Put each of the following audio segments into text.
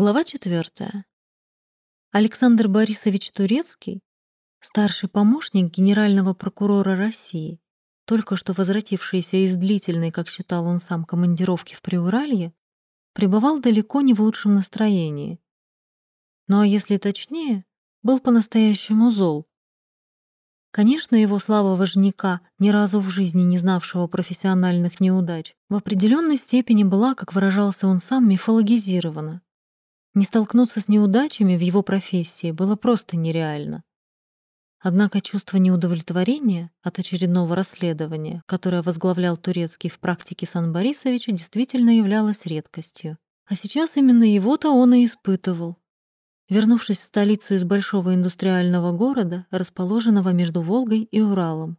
Глава четвертая. Александр Борисович Турецкий, старший помощник генерального прокурора России, только что возвратившийся из длительной, как считал он сам, командировки в Приуралье, пребывал далеко не в лучшем настроении. Ну а если точнее, был по-настоящему зол. Конечно, его слава вожняка, ни разу в жизни не знавшего профессиональных неудач, в определенной степени была, как выражался он сам, мифологизирована. Не столкнуться с неудачами в его профессии было просто нереально. Однако чувство неудовлетворения от очередного расследования, которое возглавлял Турецкий в практике Сан Борисовича, действительно являлось редкостью. А сейчас именно его-то он и испытывал. Вернувшись в столицу из большого индустриального города, расположенного между Волгой и Уралом.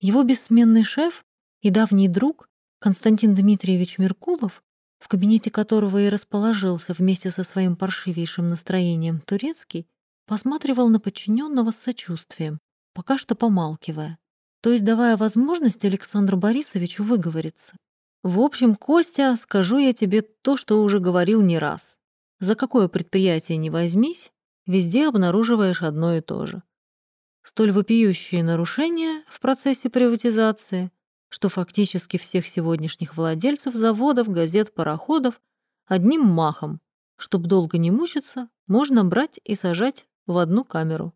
Его бессменный шеф и давний друг Константин Дмитриевич Меркулов в кабинете которого и расположился вместе со своим паршивейшим настроением турецкий, посматривал на подчиненного с сочувствием, пока что помалкивая, то есть давая возможность Александру Борисовичу выговориться. «В общем, Костя, скажу я тебе то, что уже говорил не раз. За какое предприятие не возьмись, везде обнаруживаешь одно и то же. Столь вопиющие нарушения в процессе приватизации что фактически всех сегодняшних владельцев заводов, газет, пароходов одним махом, чтобы долго не мучиться, можно брать и сажать в одну камеру.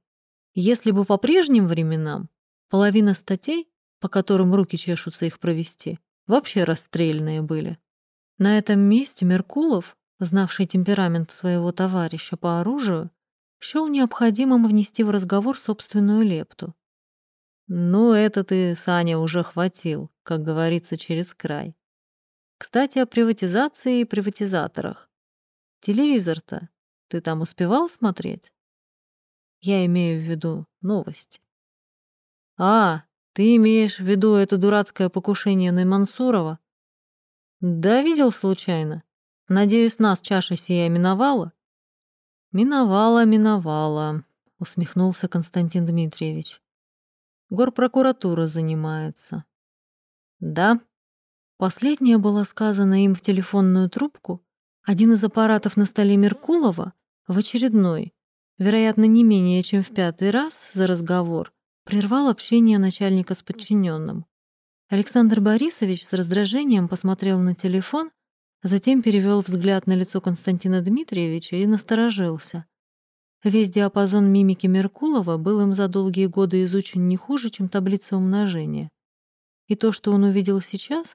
Если бы по прежним временам половина статей, по которым руки чешутся их провести, вообще расстрельные были. На этом месте Меркулов, знавший темперамент своего товарища по оружию, счел необходимым внести в разговор собственную лепту. Ну, это ты, Саня, уже хватил, как говорится, через край. Кстати, о приватизации и приватизаторах. Телевизор-то ты там успевал смотреть? Я имею в виду новости. А, ты имеешь в виду это дурацкое покушение на Мансурова? Да, видел случайно. Надеюсь, нас чаша сия миновала? Миновала, миновала, усмехнулся Константин Дмитриевич. Горпрокуратура занимается. Да. Последнее было сказано им в телефонную трубку. Один из аппаратов на столе Меркулова в очередной, вероятно, не менее чем в пятый раз за разговор, прервал общение начальника с подчиненным. Александр Борисович с раздражением посмотрел на телефон, затем перевел взгляд на лицо Константина Дмитриевича и насторожился. Весь диапазон мимики Меркулова был им за долгие годы изучен не хуже, чем таблица умножения. И то, что он увидел сейчас,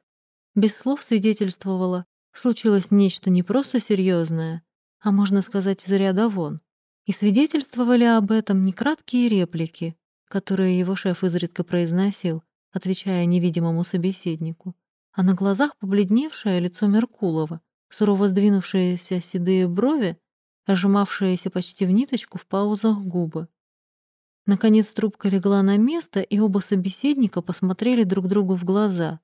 без слов свидетельствовало, случилось нечто не просто серьезное, а, можно сказать, из ряда вон. И свидетельствовали об этом не краткие реплики, которые его шеф изредка произносил, отвечая невидимому собеседнику, а на глазах побледневшее лицо Меркулова, сурово сдвинувшиеся седые брови ожимавшиеся почти в ниточку в паузах губы. Наконец трубка легла на место, и оба собеседника посмотрели друг другу в глаза.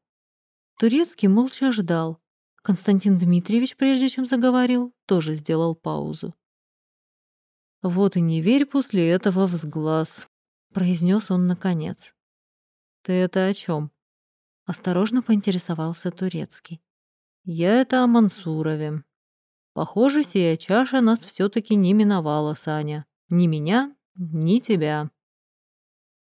Турецкий молча ждал. Константин Дмитриевич, прежде чем заговорил, тоже сделал паузу. «Вот и не верь после этого в сглаз», — произнес он наконец. «Ты это о чем? осторожно поинтересовался Турецкий. «Я это о Мансурове», Похоже, сия чаша нас все-таки не миновала, Саня. Ни меня, ни тебя.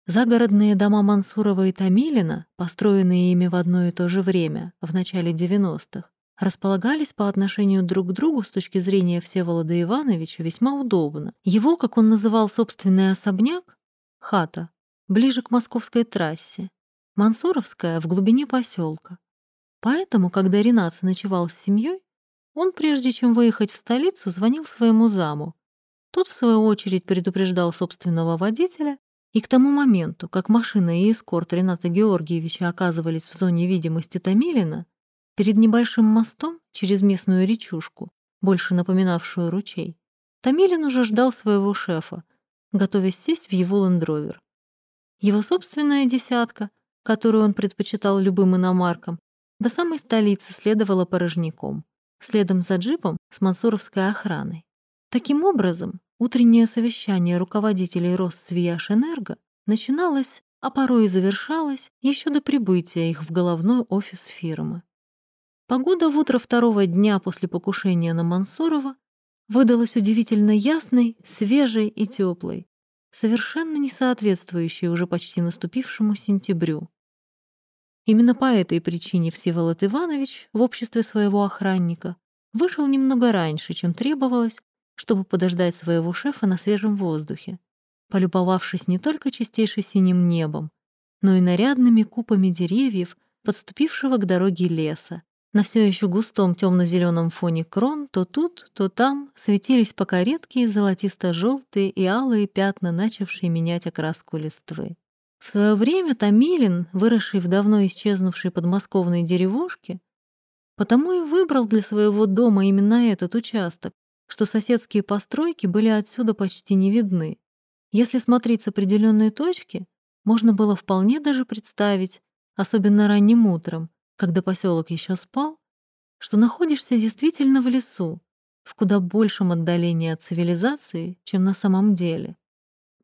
Загородные дома Мансурова и Томилина, построенные ими в одно и то же время, в начале 90-х, располагались по отношению друг к другу с точки зрения Всеволода Ивановича весьма удобно. Его, как он называл собственный особняк, хата, ближе к московской трассе, Мансуровская в глубине поселка. Поэтому, когда Ренат ночевал с семьей, он, прежде чем выехать в столицу, звонил своему заму. Тот, в свою очередь, предупреждал собственного водителя, и к тому моменту, как машина и эскорт Рената Георгиевича оказывались в зоне видимости Томилина, перед небольшим мостом через местную речушку, больше напоминавшую ручей, Томилин уже ждал своего шефа, готовясь сесть в его лендровер. Его собственная десятка, которую он предпочитал любым иномаркам, до самой столицы следовала порожняком следом за джипом с мансуровской охраной. Таким образом, утреннее совещание руководителей Россвияжэнерго начиналось, а порой и завершалось еще до прибытия их в головной офис фирмы. Погода в утро второго дня после покушения на Мансурова выдалась удивительно ясной, свежей и теплой, совершенно не соответствующей уже почти наступившему сентябрю. Именно по этой причине Всеволод Иванович в обществе своего охранника вышел немного раньше, чем требовалось, чтобы подождать своего шефа на свежем воздухе, полюбовавшись не только чистейше синим небом, но и нарядными купами деревьев, подступившего к дороге леса. На все еще густом темно-зеленом фоне крон то тут, то там светились пока редкие золотисто-желтые и алые пятна, начавшие менять окраску листвы. В свое время Томилин, выросший в давно исчезнувшей подмосковной деревушке, потому и выбрал для своего дома именно этот участок, что соседские постройки были отсюда почти не видны. Если смотреть с определенной точки, можно было вполне даже представить, особенно ранним утром, когда поселок еще спал, что находишься действительно в лесу, в куда большем отдалении от цивилизации, чем на самом деле.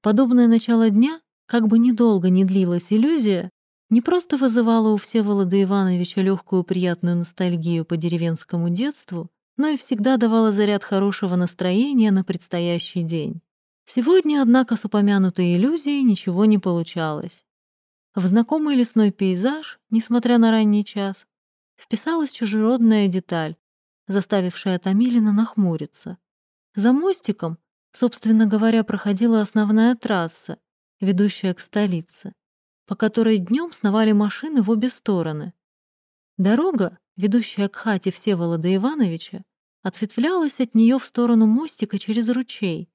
Подобное начало дня как бы недолго не длилась иллюзия, не просто вызывала у Всеволода Ивановича легкую приятную ностальгию по деревенскому детству, но и всегда давала заряд хорошего настроения на предстоящий день. Сегодня, однако, с упомянутой иллюзией ничего не получалось. В знакомый лесной пейзаж, несмотря на ранний час, вписалась чужеродная деталь, заставившая Томилина нахмуриться. За мостиком, собственно говоря, проходила основная трасса, ведущая к столице, по которой днем сновали машины в обе стороны. Дорога, ведущая к хате Всеволода Ивановича, ответвлялась от нее в сторону мостика через ручей.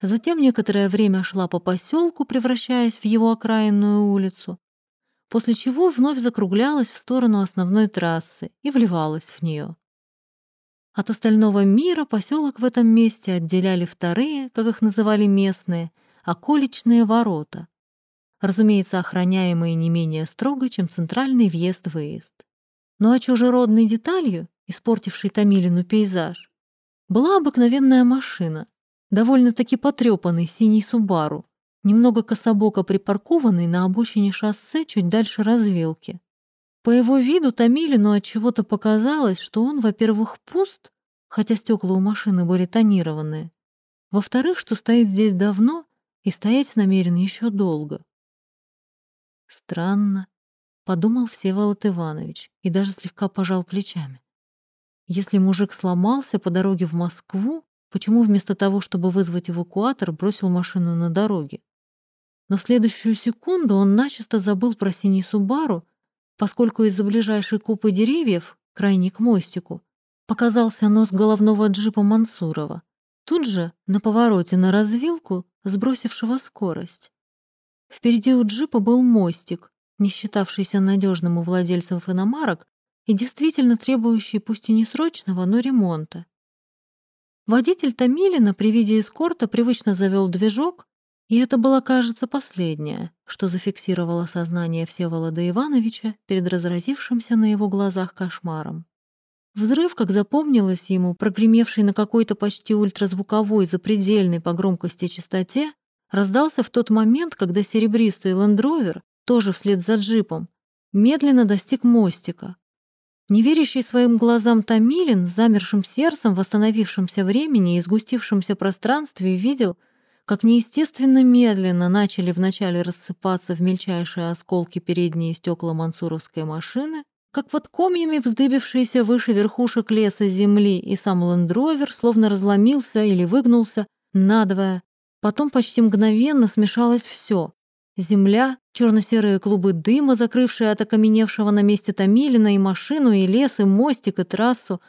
Затем некоторое время шла по поселку, превращаясь в его окраинную улицу, после чего вновь закруглялась в сторону основной трассы и вливалась в нее. От остального мира поселок в этом месте отделяли вторые, как их называли местные, околичные ворота, разумеется, охраняемые не менее строго, чем центральный въезд-выезд. Ну а чужеродной деталью, испортившей Томилину пейзаж, была обыкновенная машина, довольно-таки потрепанный синий Субару, немного кособоко припаркованный на обочине шоссе чуть дальше развилки. По его виду Томилину от чего-то показалось, что он, во-первых, пуст, хотя стекла у машины были тонированные, во-вторых, что стоит здесь давно и стоять намерен еще долго. Странно, подумал Всеволод Иванович и даже слегка пожал плечами. Если мужик сломался по дороге в Москву, почему вместо того, чтобы вызвать эвакуатор, бросил машину на дороге? Но в следующую секунду он начисто забыл про синий Субару, поскольку из-за ближайшей купы деревьев, крайне к мостику, показался нос головного джипа Мансурова. Тут же, на повороте на развилку, сбросившего скорость. Впереди у джипа был мостик, не считавшийся надежным у владельцев иномарок и действительно требующий пусть и не срочного, но ремонта. Водитель Томилина при виде эскорта привычно завел движок, и это было, кажется, последнее, что зафиксировало сознание Всеволода Ивановича перед разразившимся на его глазах кошмаром. Взрыв, как запомнилось ему, прогремевший на какой-то почти ультразвуковой, запредельной по громкости частоте, раздался в тот момент, когда серебристый лендровер, тоже вслед за джипом, медленно достиг мостика. Неверящий своим глазам Томилин с замершим сердцем в остановившемся времени и сгустившемся пространстве видел, как неестественно медленно начали вначале рассыпаться в мельчайшие осколки передние стекла мансуровской машины, как под комьями вздыбившиеся выше верхушек леса земли, и сам лендровер словно разломился или выгнулся надвое. Потом почти мгновенно смешалось все. Земля, черно-серые клубы дыма, закрывшие от окаменевшего на месте Томилина и машину, и лес, и мостик, и трассу,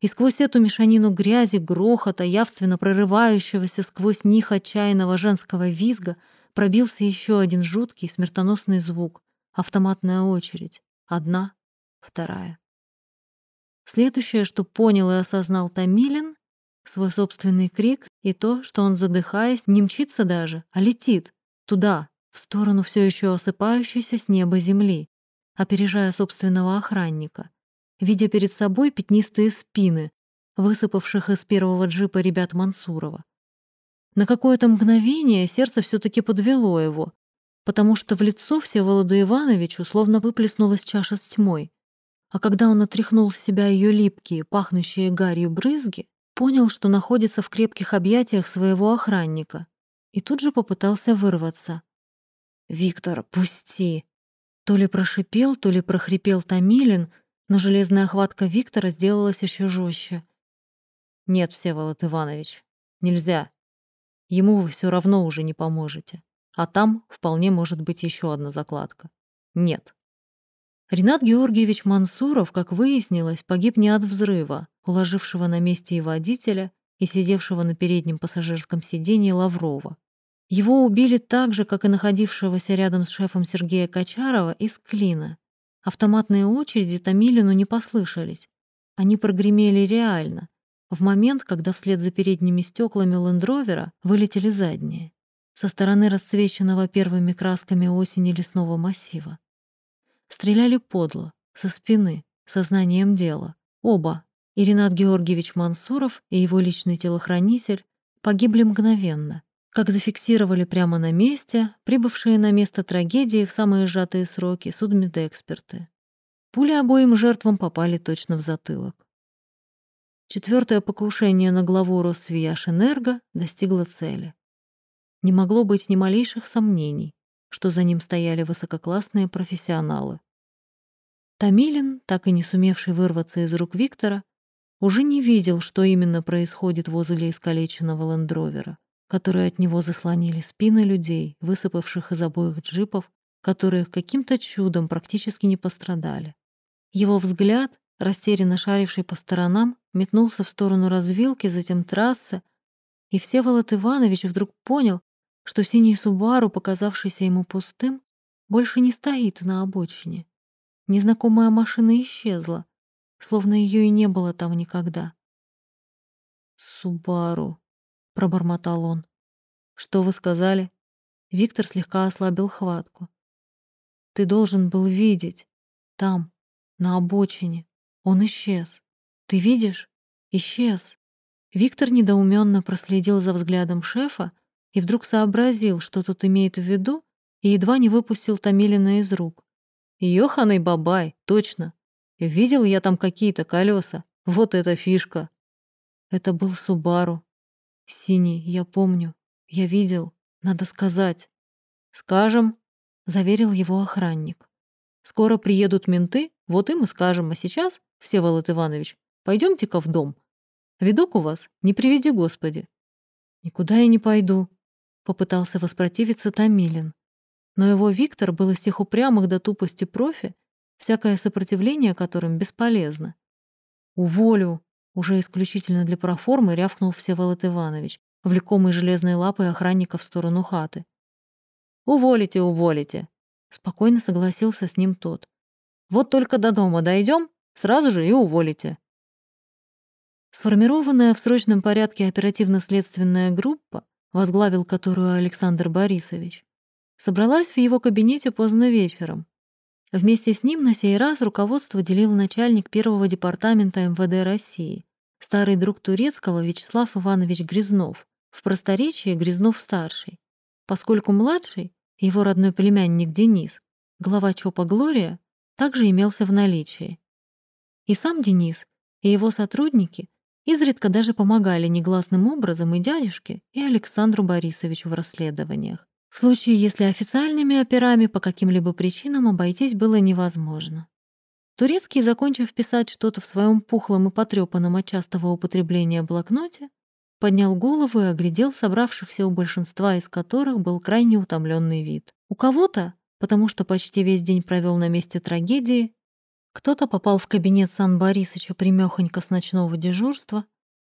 и сквозь эту мешанину грязи, грохота, явственно прорывающегося сквозь них отчаянного женского визга, пробился еще один жуткий смертоносный звук — автоматная очередь. Одна, вторая. Следующее, что понял и осознал Томилин, свой собственный крик и то, что он, задыхаясь, не мчится даже, а летит туда, в сторону все еще осыпающейся с неба земли, опережая собственного охранника, видя перед собой пятнистые спины, высыпавших из первого джипа ребят Мансурова. На какое-то мгновение сердце все таки подвело его, потому что в лицо Всеволоду Ивановичу словно выплеснулась чаша с тьмой. А когда он отряхнул с себя ее липкие, пахнущие гарью брызги, понял, что находится в крепких объятиях своего охранника, и тут же попытался вырваться. «Виктор, пусти!» То ли прошипел, то ли прохрипел Томилин, но железная хватка Виктора сделалась еще жестче. «Нет, Всеволод Иванович, нельзя. Ему вы все равно уже не поможете. А там вполне может быть еще одна закладка. Нет». Ренат Георгиевич Мансуров, как выяснилось, погиб не от взрыва, уложившего на месте и водителя, и сидевшего на переднем пассажирском сиденье Лаврова. Его убили так же, как и находившегося рядом с шефом Сергея Качарова из Клина. Автоматные очереди Томилину не послышались. Они прогремели реально, в момент, когда вслед за передними стеклами лендровера вылетели задние, со стороны расцвеченного первыми красками осени лесного массива. Стреляли подло, со спины, сознанием дела. Оба, и Ренат Георгиевич Мансуров и его личный телохранитель, погибли мгновенно, как зафиксировали прямо на месте прибывшие на место трагедии в самые сжатые сроки судмедэксперты. Пули обоим жертвам попали точно в затылок. Четвертое покушение на главу Росвияшэнерго достигло цели. Не могло быть ни малейших сомнений, что за ним стояли высококлассные профессионалы. Томилин, так и не сумевший вырваться из рук Виктора, уже не видел, что именно происходит возле искалеченного лендровера которые от него заслонили спины людей, высыпавших из обоих джипов, которые каким-то чудом практически не пострадали. Его взгляд, растерянно шаривший по сторонам, метнулся в сторону развилки, затем трассы, и Всеволод Иванович вдруг понял, что синий Субару, показавшийся ему пустым, больше не стоит на обочине. Незнакомая машина исчезла, словно ее и не было там никогда. «Субару», пробормотал он. Что вы сказали? Виктор слегка ослабил хватку. Ты должен был видеть. Там, на обочине. Он исчез. Ты видишь? Исчез. Виктор недоуменно проследил за взглядом шефа и вдруг сообразил, что тот имеет в виду, и едва не выпустил Томилина из рук. «Ёханый бабай, точно. Видел я там какие-то колеса. Вот эта фишка». Это был Субару, «Синий, я помню. Я видел. Надо сказать». «Скажем», — заверил его охранник. «Скоро приедут менты, вот им и скажем. А сейчас, Всеволод Иванович, пойдемте-ка в дом. Видок у вас, не приведи Господи». «Никуда я не пойду», — попытался воспротивиться Томилин. Но его Виктор был из тех упрямых до тупости профи, всякое сопротивление которым бесполезно. «Уволю», уже исключительно для проформы рявкнул Всеволод Иванович, влекомый железной лапой охранника в сторону хаты. «Уволите, уволите!» Спокойно согласился с ним тот. «Вот только до дома дойдем, сразу же и уволите». Сформированная в срочном порядке оперативно-следственная группа, возглавил которую Александр Борисович, собралась в его кабинете поздно вечером. Вместе с ним на сей раз руководство делил начальник первого департамента МВД России, старый друг Турецкого Вячеслав Иванович Грязнов, в просторечии Грязнов-старший, поскольку младший, его родной племянник Денис, глава ЧОПа «Глория», также имелся в наличии. И сам Денис, и его сотрудники изредка даже помогали негласным образом и дядюшке, и Александру Борисовичу в расследованиях, в случае, если официальными операми по каким-либо причинам обойтись было невозможно. Турецкий, закончив писать что-то в своем пухлом и потрепанном от частого употребления блокноте, поднял голову и оглядел собравшихся у большинства из которых был крайне утомленный вид. У кого-то, потому что почти весь день провел на месте трагедии, кто-то попал в кабинет Сан Борисовича примёхонько с ночного дежурства,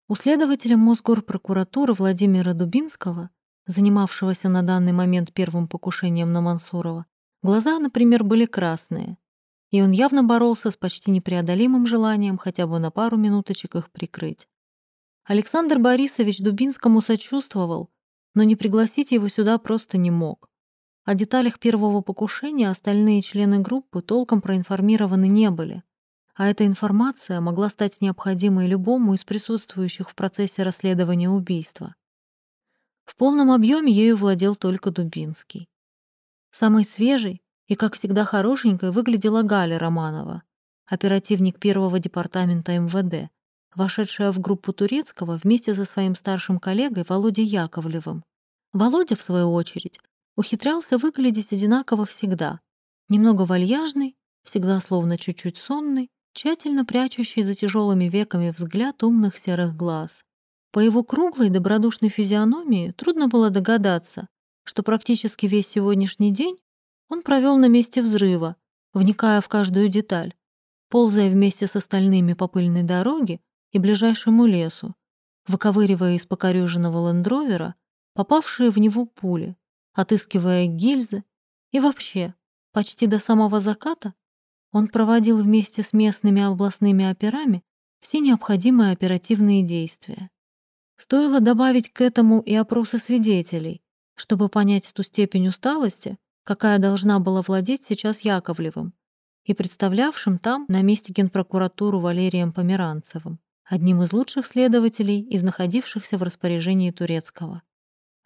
у следователя Мосгорпрокуратуры Владимира Дубинского, занимавшегося на данный момент первым покушением на Мансурова, глаза, например, были красные, и он явно боролся с почти непреодолимым желанием хотя бы на пару минуточек их прикрыть. Александр Борисович Дубинскому сочувствовал, но не пригласить его сюда просто не мог. О деталях первого покушения остальные члены группы толком проинформированы не были, а эта информация могла стать необходимой любому из присутствующих в процессе расследования убийства. В полном объеме ею владел только Дубинский. Самый свежий, и, как всегда, хорошенькой выглядела Галя Романова. оперативник первого департамента МВД, вошедшая в группу Турецкого вместе со своим старшим коллегой Володей Яковлевым. Володя, в свою очередь, ухитрялся выглядеть одинаково всегда. Немного вальяжный, всегда словно чуть-чуть сонный, тщательно прячущий за тяжелыми веками взгляд умных серых глаз. По его круглой добродушной физиономии трудно было догадаться, что практически весь сегодняшний день он провел на месте взрыва, вникая в каждую деталь, ползая вместе с остальными по пыльной дороге и ближайшему лесу, выковыривая из покореженного лендровера попавшие в него пули, отыскивая гильзы и вообще, почти до самого заката он проводил вместе с местными областными операми все необходимые оперативные действия. Стоило добавить к этому и опросы свидетелей, чтобы понять ту степень усталости, какая должна была владеть сейчас Яковлевым и представлявшим там на месте генпрокуратуру Валерием Померанцевым, одним из лучших следователей из находившихся в распоряжении Турецкого.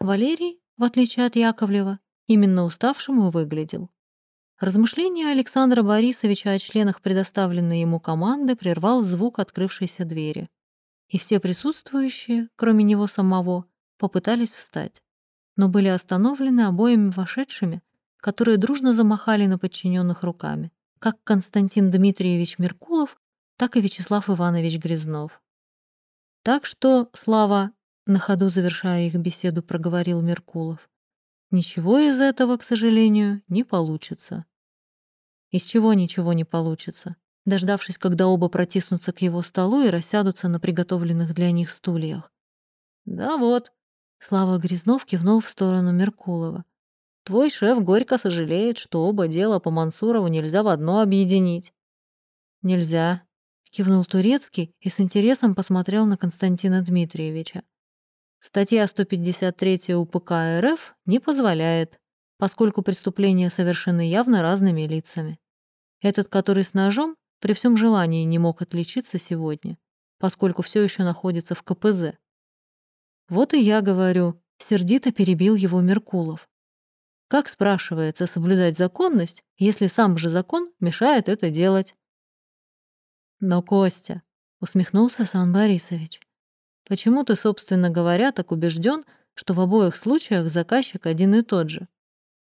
Валерий, в отличие от Яковлева, именно уставшим и выглядел. Размышления Александра Борисовича о членах предоставленной ему команды прервал звук открывшейся двери. И все присутствующие, кроме него самого, попытались встать, но были остановлены обоими вошедшими, которые дружно замахали на подчиненных руками, как Константин Дмитриевич Меркулов, так и Вячеслав Иванович Грязнов. Так что, Слава, на ходу завершая их беседу, проговорил Меркулов, ничего из этого, к сожалению, не получится. Из чего ничего не получится. Дождавшись, когда оба протиснутся к его столу и рассядутся на приготовленных для них стульях. «Да вот», — Слава Грязнов кивнул в сторону Меркулова. «Твой шеф горько сожалеет, что оба дела по Мансурову нельзя в одно объединить». «Нельзя», — кивнул Турецкий и с интересом посмотрел на Константина Дмитриевича. «Статья 153 УПК РФ не позволяет, поскольку преступления совершены явно разными лицами. Этот, который с ножом, при всем желании не мог отличиться сегодня, поскольку все еще находится в КПЗ. Вот и я говорю, сердито перебил его Меркулов. Как, спрашивается, соблюдать законность, если сам же закон мешает это делать? Но, Костя, усмехнулся Сан Борисович, почему ты, собственно говоря, так убежден, что в обоих случаях заказчик один и тот же?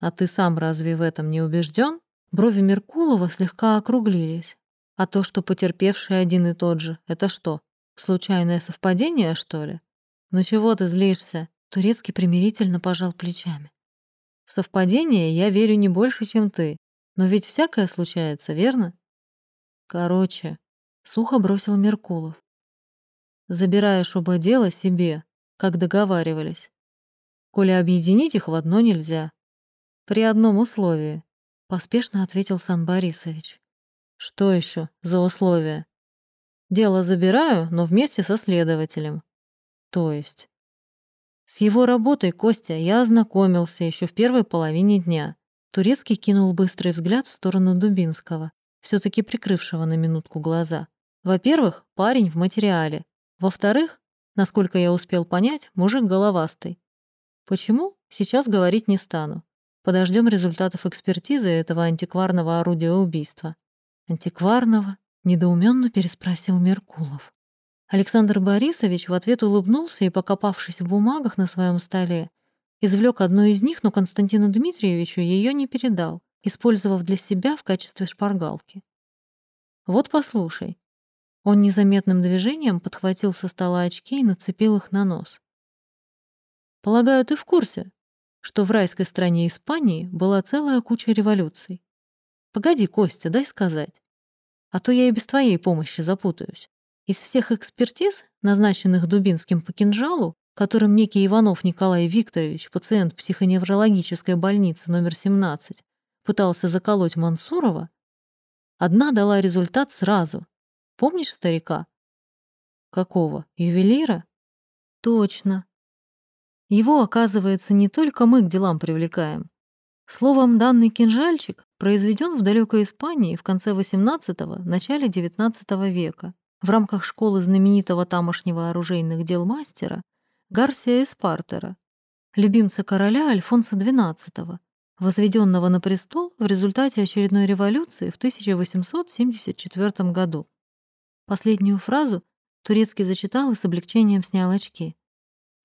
А ты сам разве в этом не убежден? Брови Меркулова слегка округлились. А то, что потерпевший один и тот же, это что, случайное совпадение, что ли? Ну чего ты злишься? Турецкий примирительно пожал плечами. В совпадение я верю не больше, чем ты. Но ведь всякое случается, верно? Короче, сухо бросил Меркулов. Забираешь оба дела себе, как договаривались. Коли объединить их в одно нельзя. При одном условии. Поспешно ответил Сан Борисович. Что еще за условия? Дело забираю, но вместе со следователем. То есть? С его работой, Костя, я ознакомился еще в первой половине дня. Турецкий кинул быстрый взгляд в сторону Дубинского, все таки прикрывшего на минутку глаза. Во-первых, парень в материале. Во-вторых, насколько я успел понять, мужик головастый. Почему? Сейчас говорить не стану. Подождем результатов экспертизы этого антикварного орудия убийства. Антикварного? Недоуменно переспросил Меркулов. Александр Борисович в ответ улыбнулся и, покопавшись в бумагах на своем столе, извлек одну из них, но Константину Дмитриевичу ее не передал, использовав для себя в качестве шпаргалки. «Вот послушай». Он незаметным движением подхватил со стола очки и нацепил их на нос. «Полагаю, ты в курсе, что в райской стране Испании была целая куча революций. Погоди, Костя, дай сказать. А то я и без твоей помощи запутаюсь. Из всех экспертиз, назначенных Дубинским по кинжалу, которым некий Иванов Николай Викторович, пациент психоневрологической больницы номер 17, пытался заколоть Мансурова, одна дала результат сразу. Помнишь старика? Какого? Ювелира? Точно. Его, оказывается, не только мы к делам привлекаем. Словом, данный кинжальчик произведен в далекой Испании в конце XVIII – начале XIX века в рамках школы знаменитого тамошнего оружейных дел мастера Гарсия Эспартера, любимца короля Альфонса XII, возведенного на престол в результате очередной революции в 1874 году. Последнюю фразу Турецкий зачитал и с облегчением снял очки.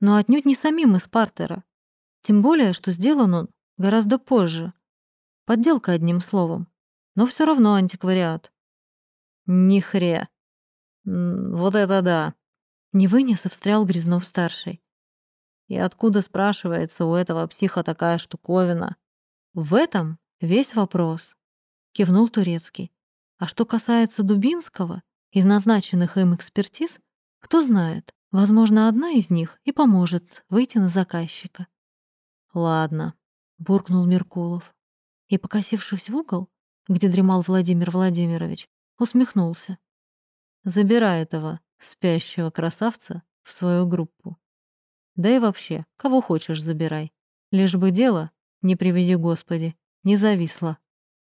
Но отнюдь не самим из Партера. Тем более, что сделан он гораздо позже. Подделка одним словом. Но все равно антиквариат. Нихре. Вот это да. Не вынес, и встрял Грязнов-старший. И откуда, спрашивается, у этого психа такая штуковина? В этом весь вопрос. Кивнул Турецкий. А что касается Дубинского, из назначенных им экспертиз, кто знает, возможно, одна из них и поможет выйти на заказчика. «Ладно», — буркнул Меркулов. И, покосившись в угол, где дремал Владимир Владимирович, усмехнулся. «Забирай этого спящего красавца в свою группу. Да и вообще, кого хочешь, забирай. Лишь бы дело, не приведи Господи, не зависло.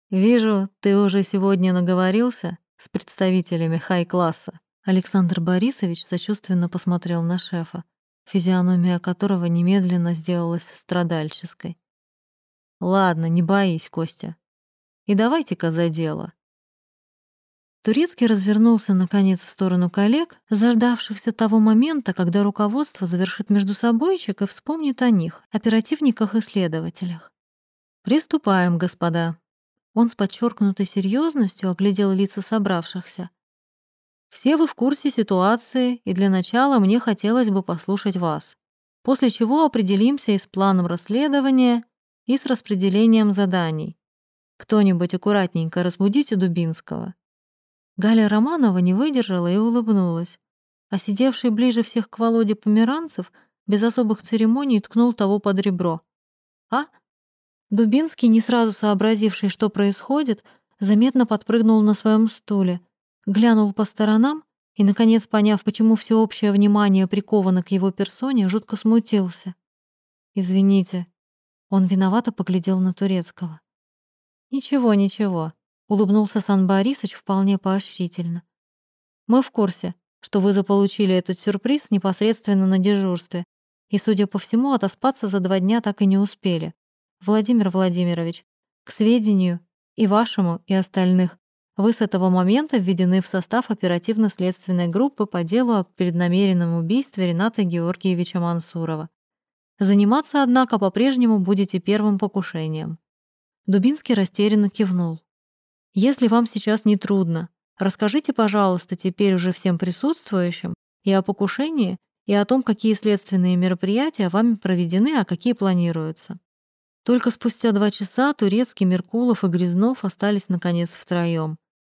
Вижу, ты уже сегодня наговорился с представителями хай-класса. Александр Борисович сочувственно посмотрел на шефа, физиономия которого немедленно сделалась страдальческой. «Ладно, не боись, Костя. И давайте-ка за дело». Турецкий развернулся, наконец, в сторону коллег, заждавшихся того момента, когда руководство завершит между собойчик и вспомнит о них, оперативниках и следователях. «Приступаем, господа». Он с подчеркнутой серьезностью оглядел лица собравшихся. «Все вы в курсе ситуации, и для начала мне хотелось бы послушать вас, после чего определимся и с планом расследования, и с распределением заданий. Кто-нибудь аккуратненько разбудите Дубинского. Галя Романова не выдержала и улыбнулась, а сидевший ближе всех к Володе Померанцев без особых церемоний ткнул того под ребро. «А?» Дубинский, не сразу сообразивший, что происходит, заметно подпрыгнул на своем стуле, глянул по сторонам и, наконец, поняв, почему всеобщее внимание приковано к его персоне, жутко смутился. «Извините». Он виновато поглядел на Турецкого. «Ничего, ничего. Улыбнулся Сан Борисович вполне поощрительно. «Мы в курсе, что вы заполучили этот сюрприз непосредственно на дежурстве, и, судя по всему, отоспаться за два дня так и не успели. Владимир Владимирович, к сведению и вашему, и остальных, вы с этого момента введены в состав оперативно-следственной группы по делу о преднамеренном убийстве Рената Георгиевича Мансурова. Заниматься, однако, по-прежнему будете первым покушением». Дубинский растерянно кивнул. Если вам сейчас не трудно, расскажите, пожалуйста, теперь уже всем присутствующим и о покушении, и о том, какие следственные мероприятия вами проведены, а какие планируются. Только спустя два часа Турецкий, Меркулов и Грязнов остались, наконец, втроем,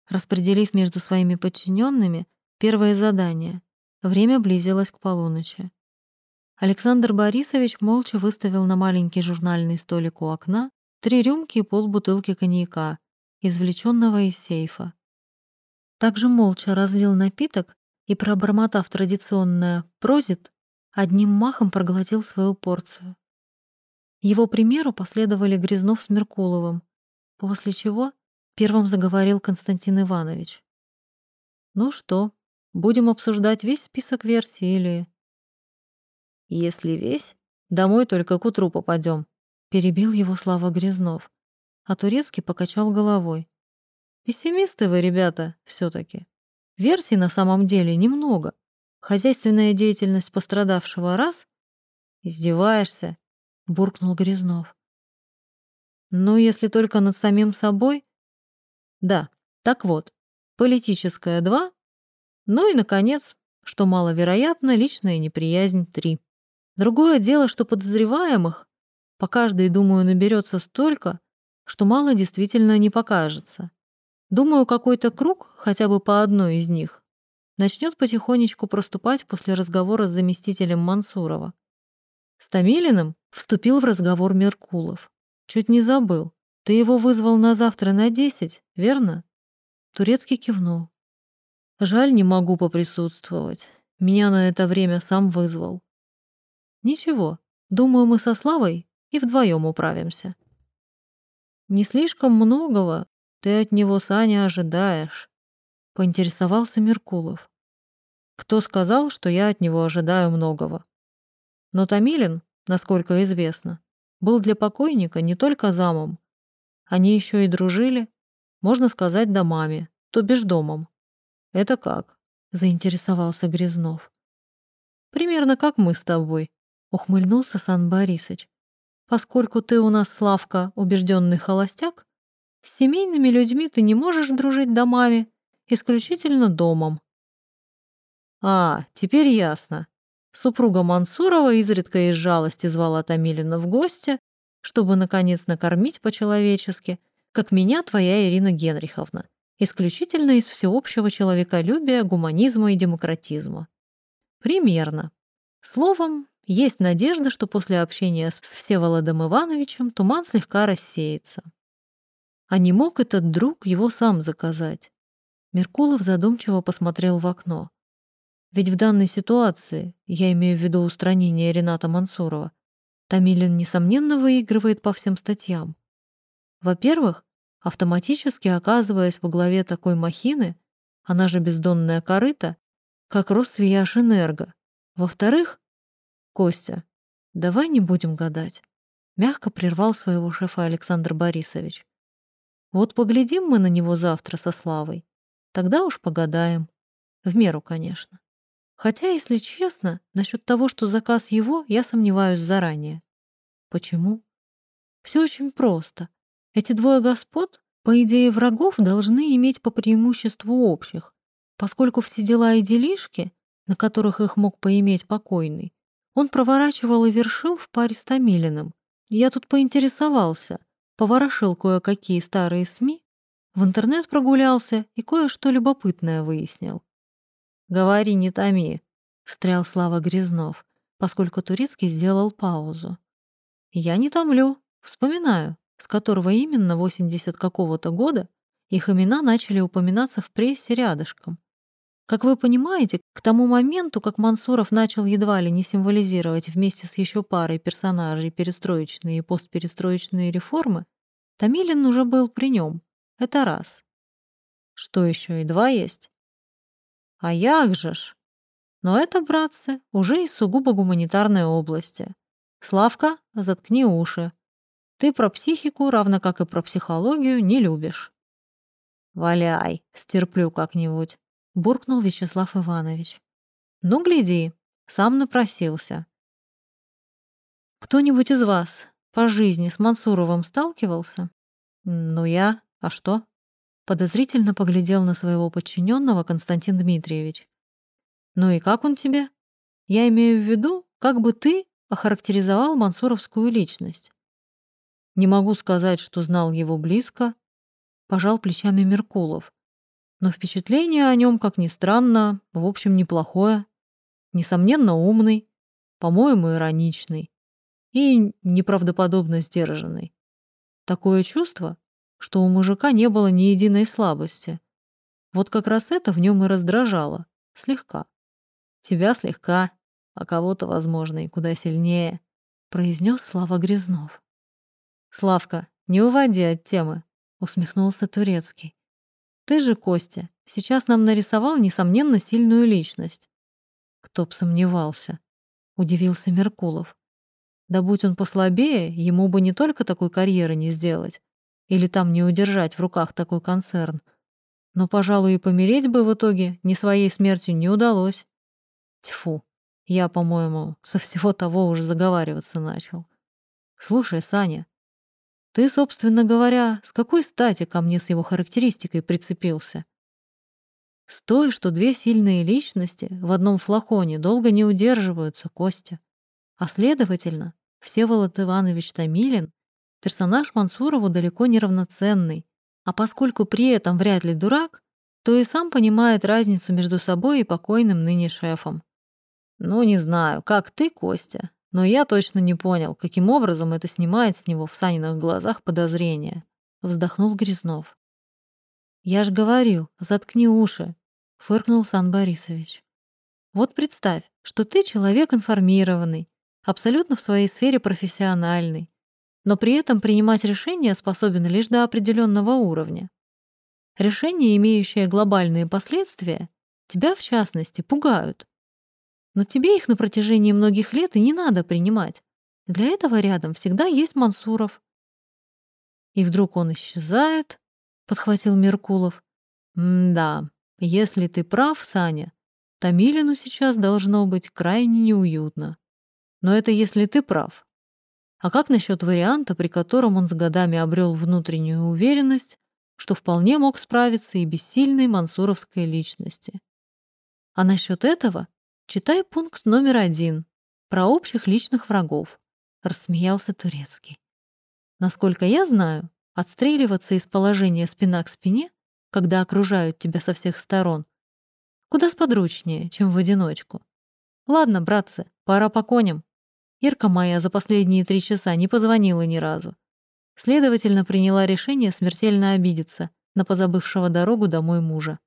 распределив между своими подчиненными первое задание. Время близилось к полуночи. Александр Борисович молча выставил на маленький журнальный столик у окна три рюмки и полбутылки коньяка, извлеченного из сейфа. Также молча разлил напиток и, пробормотав традиционное «прозит», одним махом проглотил свою порцию. Его примеру последовали Грязнов с Меркуловым, после чего первым заговорил Константин Иванович. «Ну что, будем обсуждать весь список версий или...» «Если весь, домой только к утру попадем», — перебил его слава Грязнов а Турецкий покачал головой. «Пессимисты вы, ребята, все таки Версий на самом деле немного. Хозяйственная деятельность пострадавшего раз...» «Издеваешься?» — буркнул Грязнов. «Ну, если только над самим собой...» «Да, так вот, политическая — два, ну и, наконец, что маловероятно, личная неприязнь — три. Другое дело, что подозреваемых по каждой, думаю, наберется столько, что мало действительно не покажется. Думаю, какой-то круг, хотя бы по одной из них, начнет потихонечку проступать после разговора с заместителем Мансурова. С Томилиным вступил в разговор Меркулов. Чуть не забыл. Ты его вызвал на завтра на десять, верно? Турецкий кивнул. Жаль, не могу поприсутствовать. Меня на это время сам вызвал. Ничего, думаю, мы со Славой и вдвоем управимся. «Не слишком многого ты от него, Саня, ожидаешь», — поинтересовался Меркулов. «Кто сказал, что я от него ожидаю многого?» Но Томилин, насколько известно, был для покойника не только замом. Они еще и дружили, можно сказать, домами, то бишь домом. Это как? заинтересовался Грязнов. Примерно как мы с тобой, ухмыльнулся Сан Борисович. Поскольку ты у нас, Славка, убежденный холостяк, с семейными людьми ты не можешь дружить домами, исключительно домом. А, теперь ясно. Супруга Мансурова изредка из жалости звала Томилина в гости, чтобы, наконец, накормить по-человечески, как меня твоя Ирина Генриховна, исключительно из всеобщего человеколюбия, гуманизма и демократизма. Примерно. Словом, есть надежда, что после общения с Всеволодом Ивановичем туман слегка рассеется. А не мог этот друг его сам заказать? Меркулов задумчиво посмотрел в окно. Ведь в данной ситуации, я имею в виду устранение Рената Мансурова, Томилин, несомненно, выигрывает по всем статьям. Во-первых, автоматически оказываясь во главе такой махины, она же бездонная корыта, как Росвияжэнерго. Во-вторых, Костя, давай не будем гадать. Мягко прервал своего шефа Александр Борисович. Вот поглядим мы на него завтра со Славой. Тогда уж погадаем. В меру, конечно. Хотя, если честно, насчет того, что заказ его, я сомневаюсь заранее. Почему? Все очень просто. Эти двое господ, по идее врагов, должны иметь по преимуществу общих, поскольку все дела и делишки, на которых их мог поиметь покойный, он проворачивал и вершил в паре с Томилиным. Я тут поинтересовался, поворошил кое-какие старые СМИ, в интернет прогулялся и кое-что любопытное выяснил. «Говори, не томи», — встрял Слава Грязнов, поскольку Турецкий сделал паузу. «Я не томлю, вспоминаю, с которого именно 80 какого-то года их имена начали упоминаться в прессе рядышком. Как вы понимаете, к тому моменту, как Мансуров начал едва ли не символизировать вместе с еще парой персонажей перестроечные и постперестроечные реформы, Томилин уже был при нем. Это раз. Что еще и два есть? А як же ж? Но это, братцы, уже из сугубо гуманитарной области. Славка, заткни уши. Ты про психику, равно как и про психологию, не любишь. Валяй, стерплю как-нибудь, буркнул Вячеслав Иванович. Ну, гляди, сам напросился. Кто-нибудь из вас по жизни с Мансуровым сталкивался? Ну, я. А что? Подозрительно поглядел на своего подчиненного Константин Дмитриевич. «Ну и как он тебе? Я имею в виду, как бы ты охарактеризовал мансуровскую личность. Не могу сказать, что знал его близко, пожал плечами Меркулов. Но впечатление о нем, как ни странно, в общем, неплохое. Несомненно, умный, по-моему, ироничный и неправдоподобно сдержанный. Такое чувство, что у мужика не было ни единой слабости. Вот как раз это в нем и раздражало. Слегка. Тебя слегка, а кого-то, возможно, и куда сильнее, произнес Слава Грязнов. Славка, не уводи от темы, усмехнулся Турецкий. Ты же, Костя, сейчас нам нарисовал, несомненно, сильную личность. Кто б сомневался, удивился Меркулов. Да будь он послабее, ему бы не только такой карьеры не сделать, или там не удержать в руках такой концерн. Но, пожалуй, и помереть бы в итоге ни своей смертью не удалось. Тьфу, я, по-моему, со всего того уже заговариваться начал. Слушай, Саня, ты, собственно говоря, с какой стати ко мне с его характеристикой прицепился? С той, что две сильные личности в одном флаконе долго не удерживаются, Костя. А следовательно, Всеволод Иванович Томилин персонаж Мансурову далеко не равноценный, а поскольку при этом вряд ли дурак, то и сам понимает разницу между собой и покойным ныне шефом. Ну, не знаю, как ты, Костя, но я точно не понял, каким образом это снимает с него в Саниных глазах подозрение. Вздохнул Грязнов. «Я ж говорил, заткни уши», — фыркнул Сан Борисович. «Вот представь, что ты человек информированный, абсолютно в своей сфере профессиональный, но при этом принимать решения способен лишь до определенного уровня. Решения, имеющие глобальные последствия, тебя, в частности, пугают. Но тебе их на протяжении многих лет и не надо принимать, Для этого рядом всегда есть Мансуров. И вдруг он исчезает, подхватил Меркулов. М-да, если ты прав, Саня, Томилину сейчас должно быть крайне неуютно. Но это если ты прав. А как насчет варианта, при котором он с годами обрел внутреннюю уверенность, что вполне мог справиться и без сильной мансуровской личности? А насчет этого читай пункт номер один про общих личных врагов, рассмеялся Турецкий. Насколько я знаю, отстреливаться из положения спина к спине, когда окружают тебя со всех сторон, куда сподручнее, чем в одиночку. Ладно, братцы, пора по коням. Ирка моя за последние три часа не позвонила ни разу. Следовательно, приняла решение смертельно обидеться на позабывшего дорогу домой мужа.